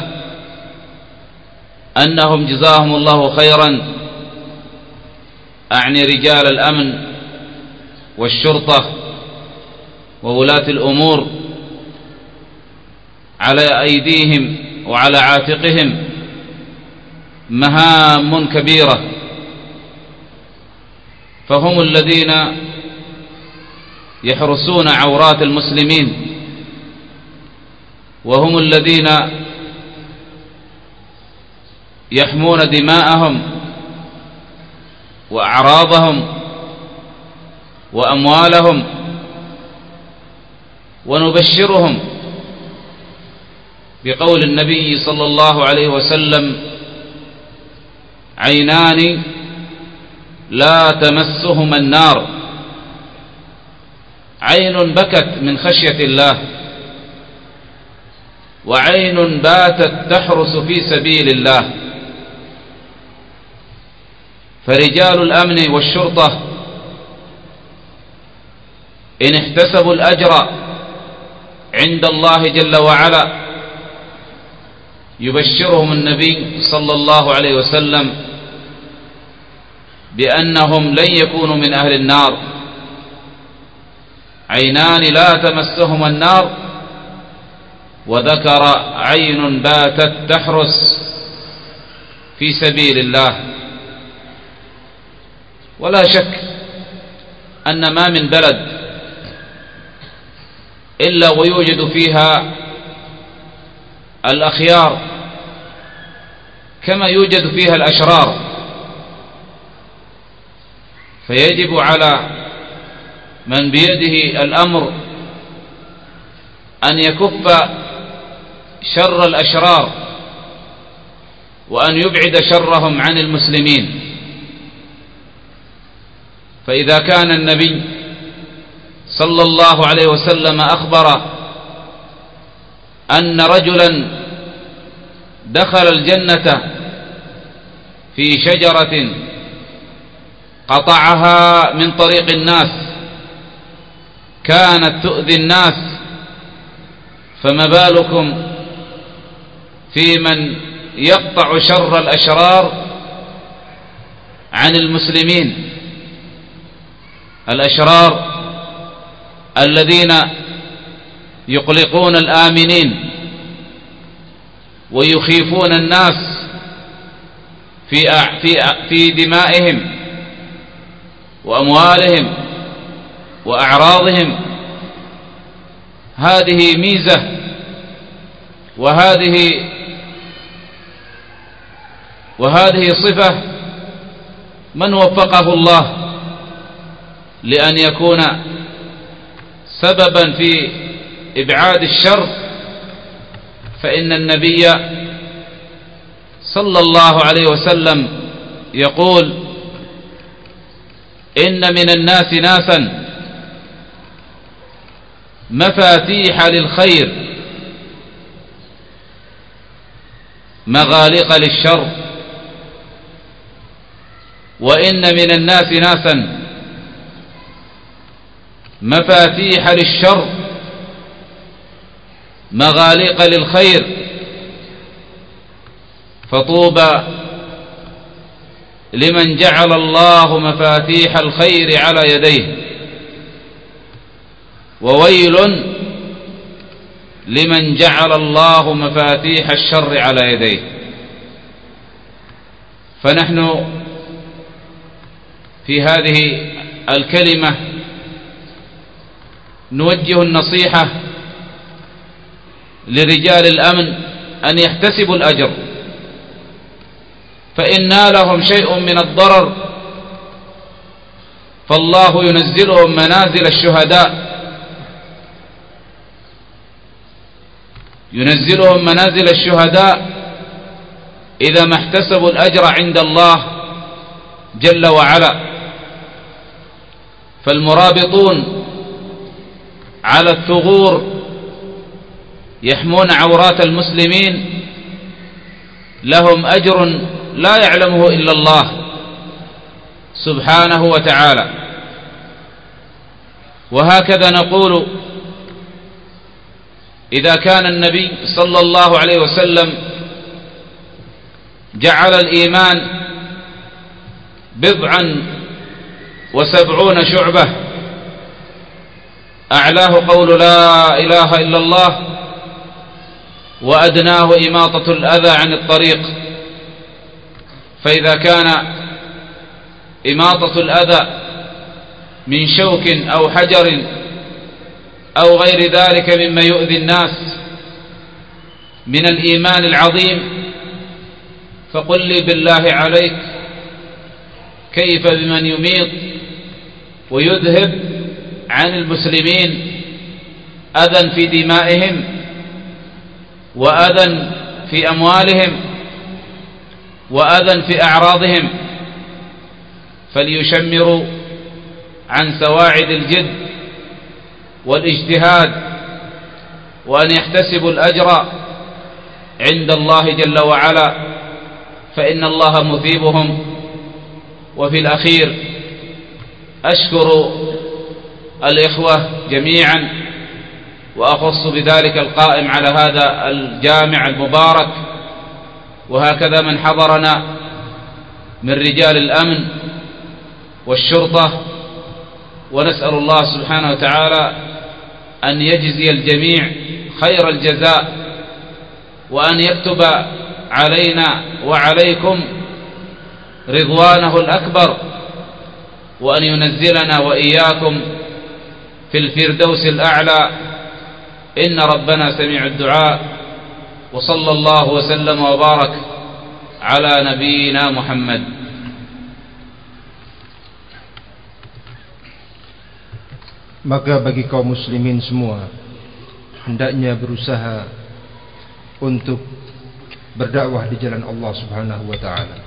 أنهم جزاهم الله خيرا أعني رجال الأمن والشرطة وولاة الأمور على أيديهم وعلى عاتقهم مهام كبيرة. فهم الذين يحرسون عورات المسلمين وهم الذين يحمون دماءهم وأعراضهم وأموالهم ونبشرهم بقول النبي صلى الله عليه وسلم عينان لا تمسهما النار. عين بكت من خشية الله وعين باتت تحرس في سبيل الله. فرجال الأمن والشرطة إن احتسبوا الأجر عند الله جل وعلا يبشرهم النبي صلى الله عليه وسلم بأنهم لن يكونوا من أهل النار. عينان لا تمسهما النار. وذكر عين باتت تحرس في سبيل الله. ولا شك أن ما من بلد إلا ويوجد فيها الأخيار كما يوجد فيها الأشرار. فيجب على من بيده الأمر أن يكف شر الأشرار وأن يبعد شرهم عن المسلمين. فإذا كان النبي صلى الله عليه وسلم أخبر أن رجلا دخل الجنة في شجرة قطعها من طريق الناس كانت تؤذي الناس فما بالكم في من يقطع شر الأشرار عن المسلمين. الأشرار الذين يقلقون الآمنين. ويخيفون الناس في في في دمائهم وأموالهم وأعراضهم. هذه ميزة وهذه وهذه صفة من وفقه الله لأن يكون سببا في إبعاد الشر فإن النبي صلى الله عليه وسلم يقول إن من الناس ناسا مفاتيح للخير مغالق للشر وإن من الناس ناسا مفاتيح للشر مغالق للخير فطوبى لمن جعل الله مفاتيح الخير على يديه وويل لمن جعل الله مفاتيح الشر على يديه. فنحن في هذه الكلمة نوجه النصيحة لرجال الأمن أن يحتسبوا الأجر. فإن نالهم شيء من الضرر فالله ينزلهم منازل الشهداء. ينزلهم منازل الشهداء إذا ما احتسبوا الأجر عند الله جل وعلا. فالمرابطون على الثغور يحمون عورات المسلمين لهم أجر لا يعلمه إلا الله سبحانه وتعالى. وهكذا نقول إذا كان النبي صلى الله عليه وسلم جعل الإيمان بضعا وسبعون شعبة أعلاه قول لا إله إلا الله وأدناه إماطة الأذى عن الطريق. فإذا كان إماطة الأذى من شوك أو حجر أو غير ذلك مما يؤذي الناس من الإيمان العظيم فقل لي بالله عليك كيف بمن يميط ويذهب عن المسلمين أذى في دمائهم وأذى في أموالهم وأذى في أعراضهم فليشمروا عن سواعد الجد والاجتهاد وأن يحتسبوا الأجر عند الله جل وعلا فإن الله مثيبهم وفي الأخير أشكر الإخوة جميعا وأخص بذلك القائم على هذا الجامع المبارك وهكذا من حضرنا من رجال الأمن والشرطة ونسأل الله سبحانه وتعالى أن يجزي الجميع خير الجزاء وأن يكتب علينا وعليكم رضوانه الأكبر وأن ينزلنا وإياكم في الفردوس الأعلى إن ربنا سميع الدعاء وصلى الله وسلم وبارك على نبينا محمد Maka bagi kaum muslimin semua Hendaknya berusaha Untuk berdakwah di jalan Allah subhanahu wa ta'ala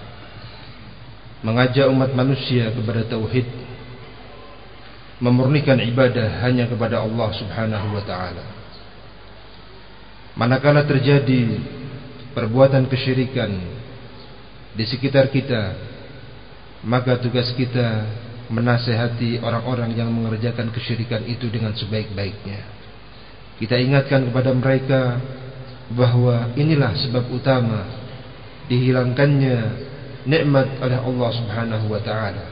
Mengajak umat manusia kepada Tauhid Memurnikan ibadah hanya kepada Allah subhanahu wa ta'ala Manakala terjadi perbuatan kesyirikan di sekitar kita Maka tugas kita menasehati orang-orang yang mengerjakan kesyirikan itu dengan sebaik-baiknya. Kita ingatkan kepada mereka bahwa inilah sebab utama dihilangkannya nikmat oleh Allah Subhanahu wa taala.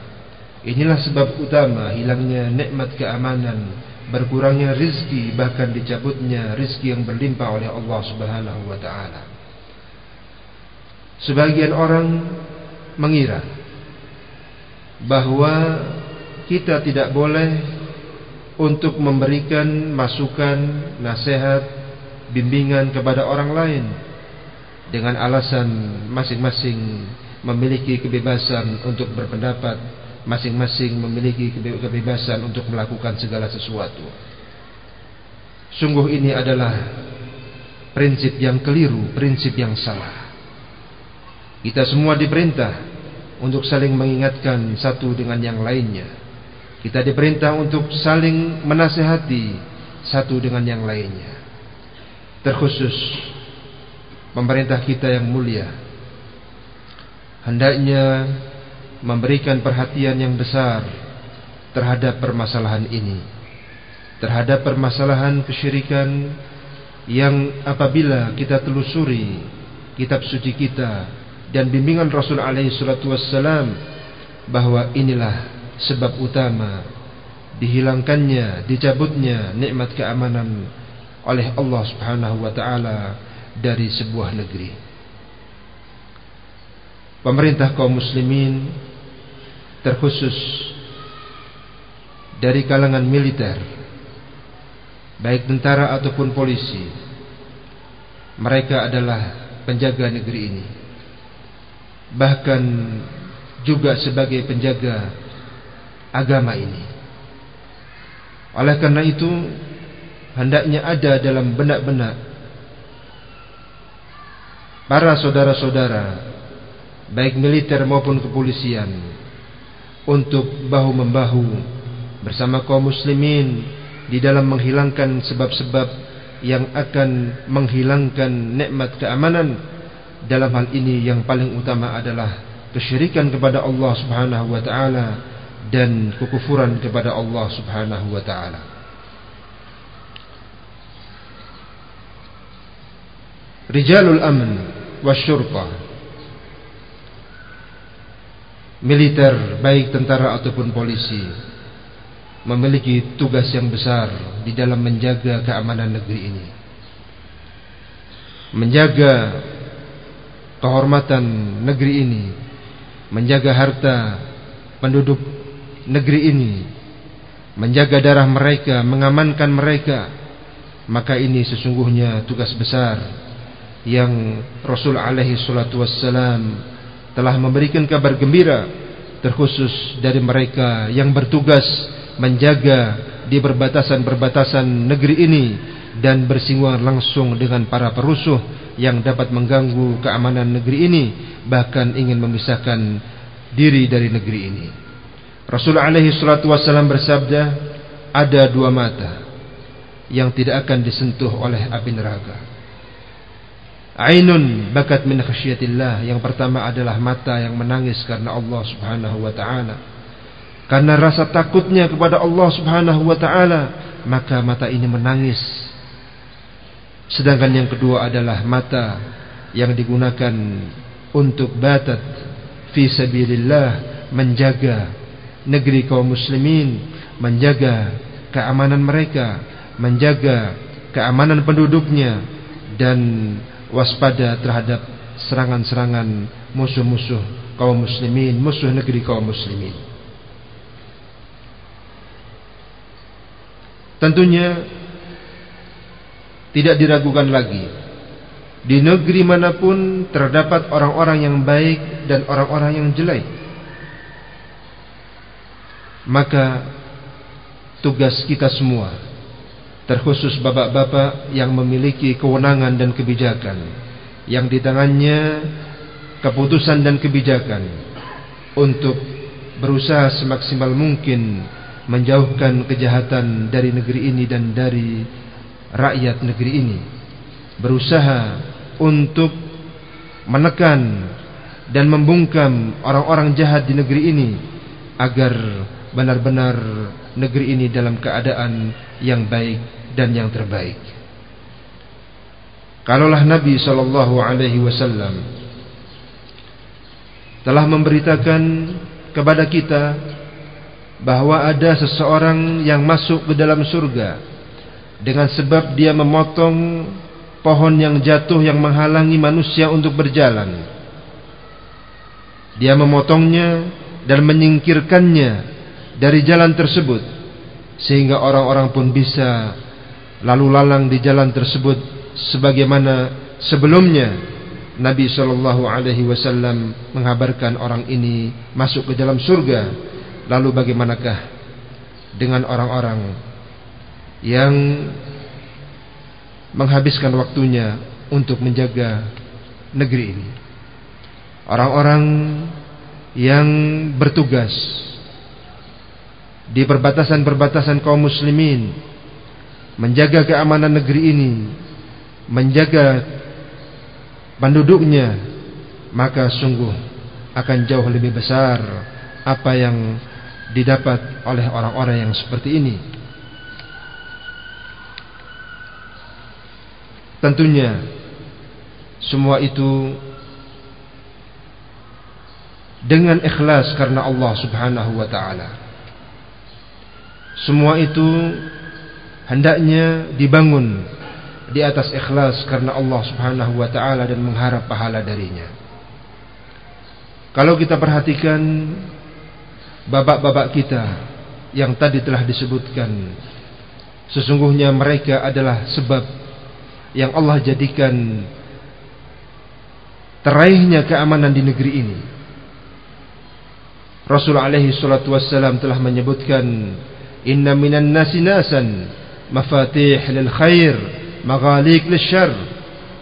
Inilah sebab utama hilangnya nikmat keamanan, berkurangnya rizki bahkan dicabutnya rizki yang berlimpah oleh Allah Subhanahu wa taala. Sebagian orang mengira bahwa kita tidak boleh untuk memberikan masukan, nasihat, bimbingan kepada orang lain dengan alasan masing-masing memiliki kebebasan untuk berpendapat, masing-masing memiliki kebebasan untuk melakukan segala sesuatu. Sungguh ini adalah prinsip yang keliru, prinsip yang salah. Kita semua diperintah untuk saling mengingatkan satu dengan yang lainnya. Kita diperintah untuk saling menasehati satu dengan yang lainnya. Terkhusus pemerintah kita yang mulia hendaknya memberikan perhatian yang besar terhadap permasalahan ini. Terhadap permasalahan kesyirikan yang apabila kita telusuri kitab suci kita dan bimbingan Rasul alaihi salatu wassalam bahwa inilah sebab utama dihilangkannya, dicabutnya nikmat keamanan oleh Allah Subhanahu wa taala dari sebuah negeri. Pemerintah kaum muslimin terkhusus dari kalangan militer baik tentara ataupun polisi mereka adalah penjaga negeri ini bahkan juga sebagai penjaga agama ini. Oleh karena itu hendaknya ada dalam benak-benak para saudara-saudara baik militer maupun kepolisian untuk bahu-membahu bersama kaum muslimin di dalam menghilangkan sebab-sebab yang akan menghilangkan nikmat keamanan dalam hal ini yang paling utama adalah kesyirikan kepada Allah Subhanahu wa taala dan kekufuran kepada Allah Subhanahu wa taala. Rijalul amn wasyurta militer baik tentara ataupun polisi memiliki tugas yang besar di dalam menjaga keamanan negeri ini. Menjaga kehormatan negeri ini, menjaga harta penduduk negeri ini, menjaga darah mereka, mengamankan mereka. Maka ini sesungguhnya tugas besar yang Rasul alaihi salatu wassalam telah memberikan kabar gembira terkhusus dari mereka yang bertugas menjaga di perbatasan-perbatasan negeri ini dan bersinggungan langsung dengan para perusuh yang dapat mengganggu keamanan negeri ini bahkan ingin memisahkan diri dari negeri ini. Rasul alaihi salatu wasallam bersabda, ada dua mata yang tidak akan disentuh oleh api neraka. Ainun bakat min khasyatillah. Yang pertama adalah mata yang menangis karena Allah Subhanahu wa taala karena rasa takutnya kepada Allah Subhanahu wa taala, maka mata ini menangis. Sedangkan yang kedua adalah mata yang digunakan untuk batat fi sabilillah menjaga negeri kaum muslimin, menjaga keamanan mereka, menjaga keamanan penduduknya dan waspada terhadap serangan-serangan musuh-musuh kaum muslimin, musuh negeri kaum muslimin. Tentunya tidak diragukan lagi di negeri mana pun terdapat orang-orang yang baik dan orang-orang yang jelek. Maka tugas kita semua terkhusus bapak-bapak yang memiliki kewenangan dan kebijakan. Yang di tangannya keputusan dan kebijakan untuk berusaha semaksimal mungkin menjauhkan kejahatan dari negeri ini dan dari rakyat negeri ini. Berusaha untuk menekan dan membungkam orang-orang jahat di negeri ini agar benar-benar negeri ini dalam keadaan yang baik dan yang terbaik. Kalaulah Nabi sallallahu alaihi wasallam telah memberitakan kepada kita bahwa ada seseorang yang masuk ke dalam surga dengan sebab dia memotong pohon yang jatuh yang menghalangi manusia untuk berjalan. Dia memotongnya dan menyingkirkannya dari jalan tersebut sehingga orang-orang pun bisa lalu lalang di jalan tersebut sebagaimana sebelumnya Nabi sallallahu alaihi wasallam mengabarkan orang ini masuk ke dalam surga Lalu bagaimanakah dengan orang-orang yang menghabiskan waktunya untuk menjaga negeri ini? Orang-orang yang bertugas di perbatasan-perbatasan kaum muslimin menjaga keamanan negeri ini, menjaga penduduknya, maka sungguh akan jauh lebih besar apa yang didapat oleh orang-orang yang seperti ini. Tentunya semua itu dengan ikhlas karena Allah Subhanahu wa taala. Semua itu hendaknya dibangun di atas ikhlas karena Allah Subhanahu wa taala dan mengharap pahala darinya. Kalau kita perhatikan bapak-bapak kita yang tadi telah disebutkan sesungguhnya mereka adalah sebab yang Allah jadikan teraihnya keamanan di negeri ini. Rasul alaihi salatu wassalam telah menyebutkan inna minan nasi nasan mafatih lil khair maghaliq lil syarr.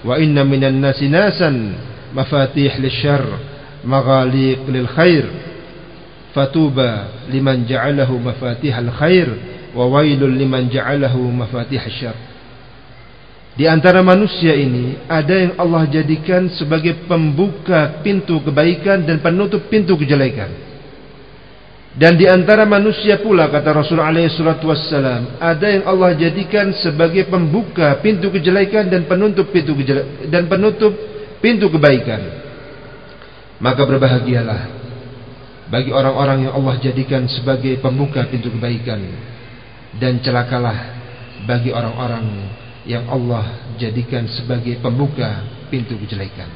Wa inna minan nasi nasan mafatih lil syarr maghaliq lil khair. Fatuba liman ja'alahu mafatih al khair wa wailul liman ja'alahu mafatih syarr. Di antara manusia ini ada yang Allah jadikan sebagai pembuka pintu kebaikan dan penutup pintu kejelekan. Dan di antara manusia pula kata Rasulullah SAW ada yang Allah jadikan sebagai pembuka pintu kejelekan dan penutup pintu kejelekan dan penutup pintu kebaikan. Maka berbahagialah bagi orang-orang yang Allah jadikan sebagai pembuka pintu kebaikan dan celakalah bagi orang-orang yang Allah jadikan sebagai pembuka pintu kejelekan.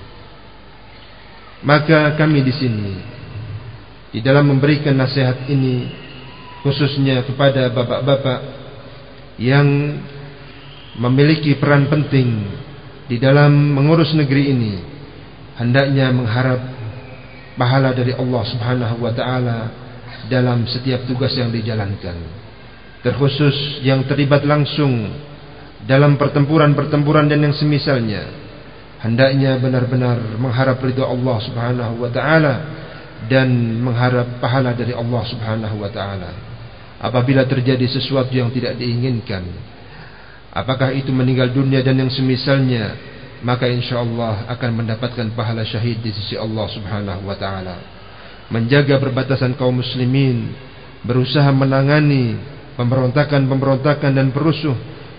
Maka kami di sini di dalam memberikan nasihat ini khususnya kepada bapak-bapak yang memiliki peran penting di dalam mengurus negeri ini hendaknya mengharap pahala dari Allah Subhanahu wa taala dalam setiap tugas yang dijalankan terkhusus yang terlibat langsung dalam pertempuran-pertempuran dan yang semisalnya. Hendaknya benar-benar mengharap ridha Allah Subhanahu wa taala dan mengharap pahala dari Allah Subhanahu wa taala apabila terjadi sesuatu yang tidak diinginkan apakah itu meninggal dunia dan yang semisalnya maka insyaallah akan mendapatkan pahala syahid di sisi Allah Subhanahu wa taala menjaga perbatasan kaum muslimin berusaha menangani pemberontakan-pemberontakan dan perusuh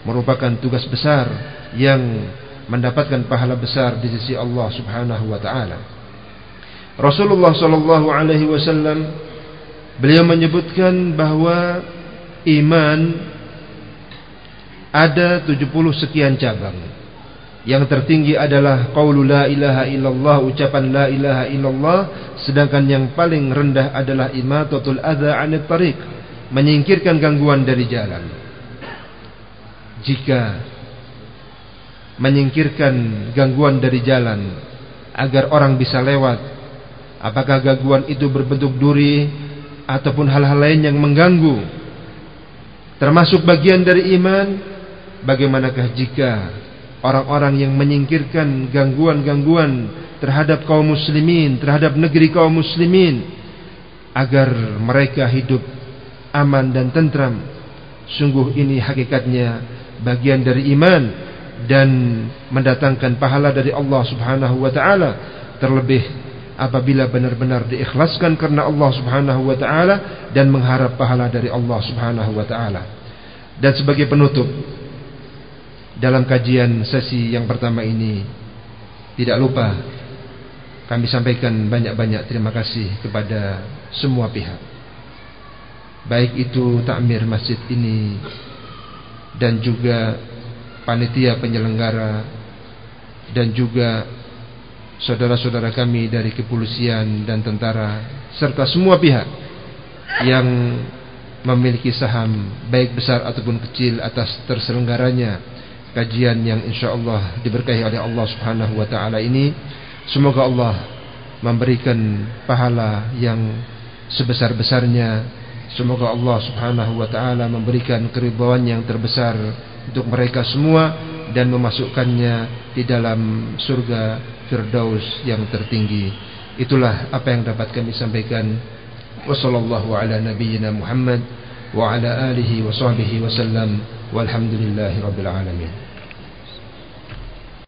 merupakan tugas besar yang mendapatkan pahala besar di sisi Allah Subhanahu wa taala. Rasulullah sallallahu alaihi wasallam beliau menyebutkan bahwa iman ada 70 sekian cabang. Yang tertinggi adalah qaulu la ilaha illallah, ucapan la ilaha illallah, sedangkan yang paling rendah adalah imatatul adza 'anil tariq, menyingkirkan gangguan dari jalan jika menyingkirkan gangguan dari jalan agar orang bisa lewat apakah gangguan itu berbentuk duri ataupun hal-hal lain yang mengganggu? Termasuk bagian dari iman bagaimanakah jika orang-orang yang menyingkirkan gangguan-gangguan terhadap kaum muslimin terhadap negeri kaum muslimin agar mereka hidup aman dan tentram? Sungguh ini hakikatnya bagian dari iman dan mendatangkan pahala dari Allah Subhanahu wa taala terlebih apabila benar-benar diikhlaskan karena Allah Subhanahu wa taala dan mengharap pahala dari Allah Subhanahu wa taala. Dan sebagai penutup dalam kajian sesi yang pertama ini tidak lupa kami sampaikan banyak-banyak terima kasih kepada semua pihak. Baik itu takmir masjid ini dan juga panitia penyelenggara dan juga saudara-saudara kami dari kepolisian dan tentara serta semua pihak yang memiliki saham baik besar ataupun kecil atas terselenggaranya kajian yang insyaallah diberkahi oleh Allah Subhanahu wa taala ini. Semoga Allah memberikan pahala yang sebesar-besarnya. Semoga Allah subhanahu wa ta'ala memberikan keridhaan yang terbesar untuk mereka semua dan memasukkannya di dalam surga Firdaus yang tertinggi. Itulah apa yang dapat kami sampaikan. Ala nabiyyina Muhammad wa ala alihi wa sahbihi walhamdulillahi rabbil alamin.